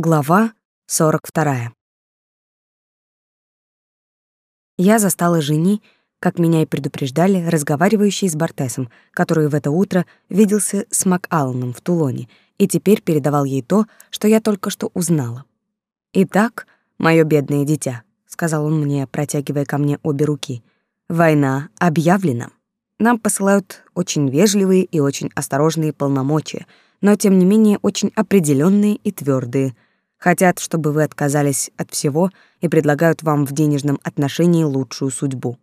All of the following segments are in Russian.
Глава 42. Я застала жени, как меня и предупреждали, разговаривающей с Бартесом, который в это утро виделся с МакАлланом в Тулоне и теперь передавал ей то, что я только что узнала. «Итак, мое бедное дитя», — сказал он мне, протягивая ко мне обе руки, — «война объявлена. Нам посылают очень вежливые и очень осторожные полномочия, но тем не менее очень определенные и твердые — Хотят, чтобы вы отказались от всего и предлагают вам в денежном отношении лучшую судьбу,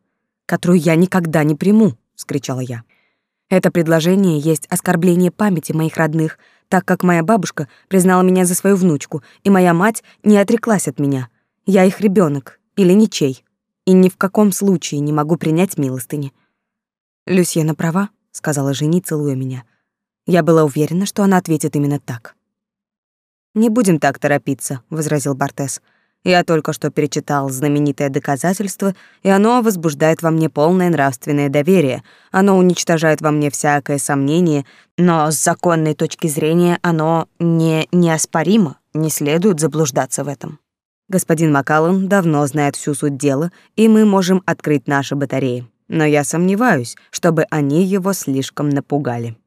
которую я никогда не приму, вскричала я. Это предложение есть оскорбление памяти моих родных, так как моя бабушка признала меня за свою внучку, и моя мать не отреклась от меня. Я их ребенок или ничей, и ни в каком случае не могу принять милостыни. Люсьена права, сказала жени, целуя меня. Я была уверена, что она ответит именно так. «Не будем так торопиться», — возразил Бартес. «Я только что перечитал знаменитое доказательство, и оно возбуждает во мне полное нравственное доверие. Оно уничтожает во мне всякое сомнение, но с законной точки зрения оно не неоспоримо, не следует заблуждаться в этом. Господин Макаллан давно знает всю суть дела, и мы можем открыть наши батареи. Но я сомневаюсь, чтобы они его слишком напугали».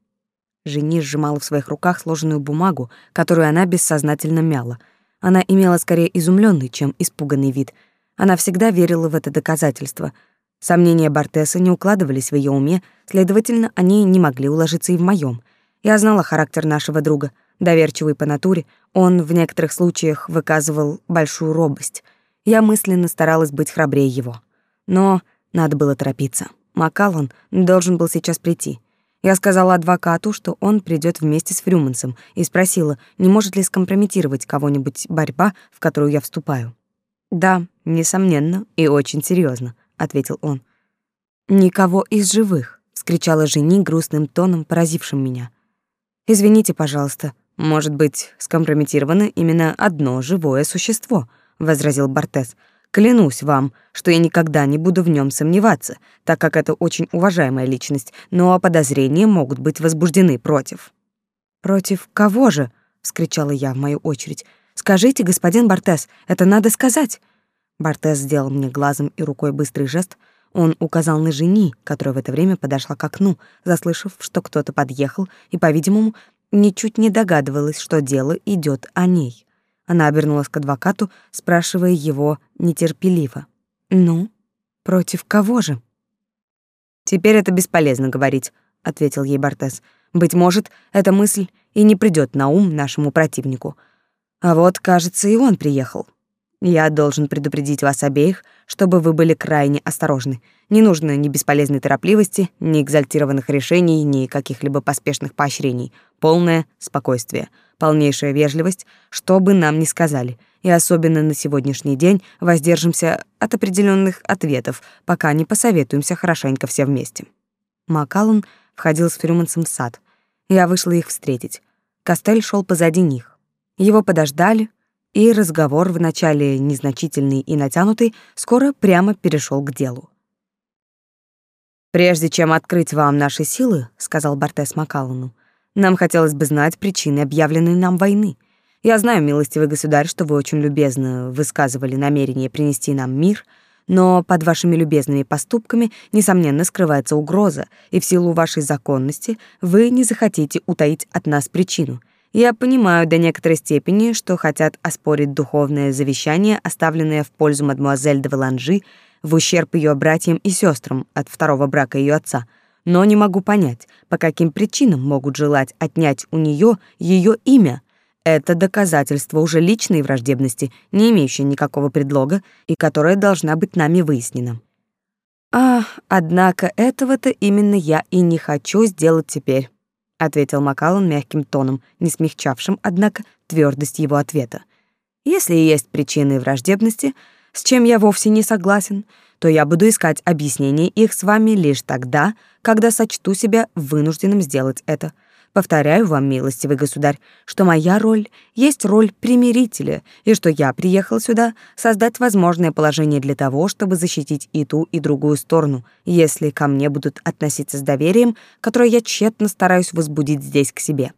Жени сжимала в своих руках сложенную бумагу, которую она бессознательно мяла. Она имела скорее изумленный, чем испуганный вид. Она всегда верила в это доказательство. Сомнения Бартеса не укладывались в ее уме, следовательно, они не могли уложиться и в моем. Я знала характер нашего друга. Доверчивый по натуре, он в некоторых случаях выказывал большую робость. Я мысленно старалась быть храбрее его. Но надо было торопиться. Макаллан должен был сейчас прийти. Я сказала адвокату, что он придет вместе с Фрюмансом, и спросила, не может ли скомпрометировать кого-нибудь борьба, в которую я вступаю. «Да, несомненно, и очень серьезно, ответил он. «Никого из живых», — вскричала жени грустным тоном, поразившим меня. «Извините, пожалуйста, может быть, скомпрометировано именно одно живое существо», — возразил Бартес. Клянусь вам, что я никогда не буду в нем сомневаться, так как это очень уважаемая личность, но подозрения могут быть возбуждены против. Против кого же? вскричала я в мою очередь. Скажите, господин Бартес, это надо сказать. Бартес сделал мне глазом и рукой быстрый жест. Он указал на жени, которая в это время подошла к окну, заслышав, что кто-то подъехал, и, по-видимому, ничуть не догадывалась, что дело идет о ней. Она обернулась к адвокату, спрашивая его нетерпеливо. «Ну, против кого же?» «Теперь это бесполезно говорить», — ответил ей Бортес. «Быть может, эта мысль и не придет на ум нашему противнику. А вот, кажется, и он приехал. Я должен предупредить вас обеих, чтобы вы были крайне осторожны. Не нужно ни бесполезной торопливости, ни экзальтированных решений, ни каких-либо поспешных поощрений. Полное спокойствие» полнейшая вежливость, что бы нам ни сказали, и особенно на сегодняшний день воздержимся от определенных ответов, пока не посоветуемся хорошенько все вместе. Макаллан входил с Фрюмансом в сад. Я вышла их встретить. Костель шел позади них. Его подождали, и разговор, вначале незначительный и натянутый, скоро прямо перешел к делу. «Прежде чем открыть вам наши силы», — сказал Бартес Макаллану, нам хотелось бы знать причины объявленной нам войны. Я знаю, милостивый государь, что вы очень любезно высказывали намерение принести нам мир, но под вашими любезными поступками, несомненно, скрывается угроза, и в силу вашей законности вы не захотите утаить от нас причину. Я понимаю до некоторой степени, что хотят оспорить духовное завещание, оставленное в пользу мадемуазель де Валанжи, в ущерб ее братьям и сестрам от второго брака ее отца — но не могу понять, по каким причинам могут желать отнять у нее ее имя. Это доказательство уже личной враждебности, не имеющее никакого предлога и которое должна быть нами выяснена. А, однако этого-то именно я и не хочу сделать теперь, ответил Макаллан мягким тоном, не смягчавшим, однако, твердость его ответа. Если есть причины враждебности, с чем я вовсе не согласен, то я буду искать объяснение их с вами лишь тогда, когда сочту себя вынужденным сделать это. Повторяю вам, милостивый государь, что моя роль есть роль примирителя, и что я приехал сюда создать возможное положение для того, чтобы защитить и ту, и другую сторону, если ко мне будут относиться с доверием, которое я тщетно стараюсь возбудить здесь к себе.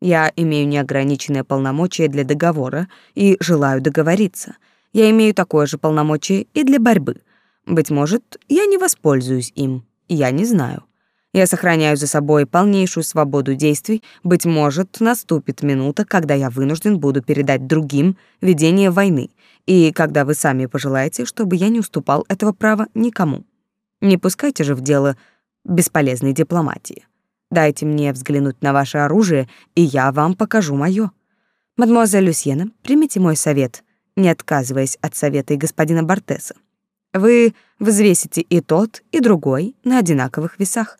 Я имею неограниченное полномочия для договора и желаю договориться. Я имею такое же полномочие и для борьбы. Быть может, я не воспользуюсь им. Я не знаю. Я сохраняю за собой полнейшую свободу действий. Быть может, наступит минута, когда я вынужден буду передать другим ведение войны, и когда вы сами пожелаете, чтобы я не уступал этого права никому. Не пускайте же в дело бесполезной дипломатии. Дайте мне взглянуть на ваше оружие, и я вам покажу моё. Мадемуазель Люсьена, примите мой совет, не отказываясь от совета и господина Бартеса. Вы взвесите и тот, и другой на одинаковых весах.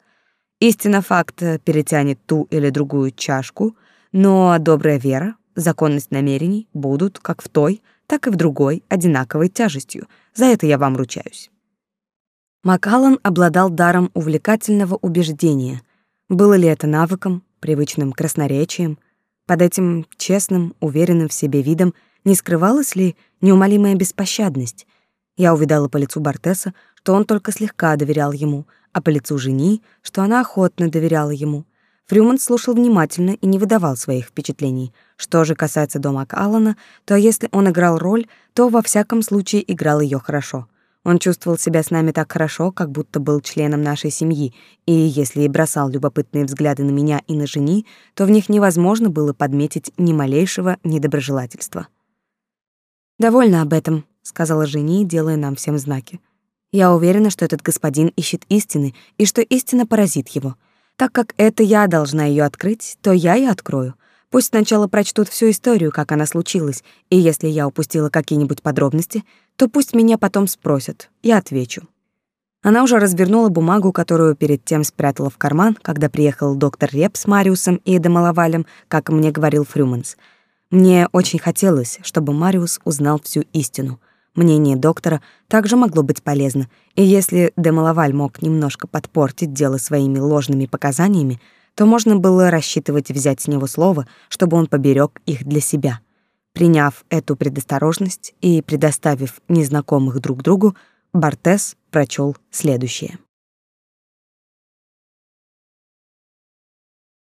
Истина факта перетянет ту или другую чашку, но добрая вера, законность намерений будут как в той, так и в другой одинаковой тяжестью. За это я вам ручаюсь. Макаллан обладал даром увлекательного убеждения. Было ли это навыком, привычным красноречием? Под этим честным, уверенным в себе видом не скрывалась ли неумолимая беспощадность? Я увидала по лицу Бартеса, что он только слегка доверял ему, а по лицу жени, что она охотно доверяла ему. Фрюман слушал внимательно и не выдавал своих впечатлений. Что же касается дома Аллана, то если он играл роль, то во всяком случае играл ее хорошо. Он чувствовал себя с нами так хорошо, как будто был членом нашей семьи, и если и бросал любопытные взгляды на меня и на жени, то в них невозможно было подметить ни малейшего недоброжелательства. «Довольно об этом», — сказала жени, делая нам всем знаки. Я уверена, что этот господин ищет истины и что истина поразит его. Так как это я должна ее открыть, то я и открою. Пусть сначала прочтут всю историю, как она случилась, и если я упустила какие-нибудь подробности, то пусть меня потом спросят. Я отвечу. Она уже развернула бумагу, которую перед тем спрятала в карман, когда приехал доктор Реп с Мариусом и Демаловалем, как мне говорил Фрюманс. Мне очень хотелось, чтобы Мариус узнал всю истину — Мнение доктора также могло быть полезно, и если Демалаваль мог немножко подпортить дело своими ложными показаниями, то можно было рассчитывать взять с него слово, чтобы он поберег их для себя. Приняв эту предосторожность и предоставив незнакомых друг другу, Бартес прочел следующее.